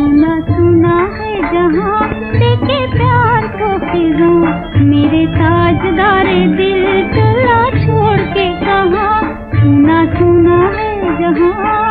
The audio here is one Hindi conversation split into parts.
सुना सुना है जहाँ लेके प्यार को फिजा मेरे ताजदार दिल कला छोड़ के कहा? सुना सुना है जहाँ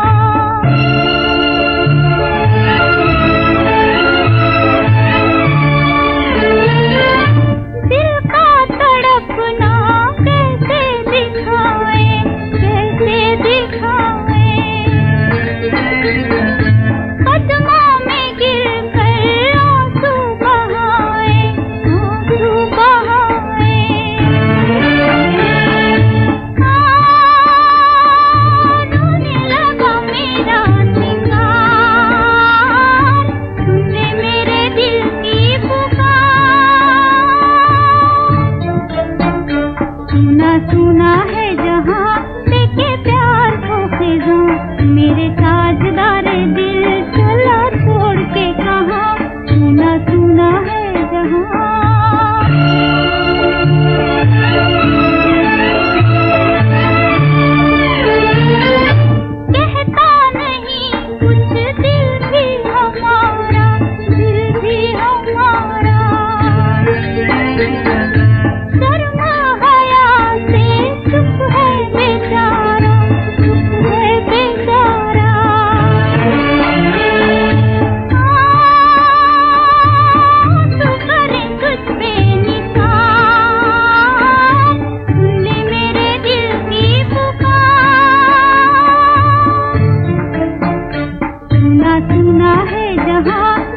है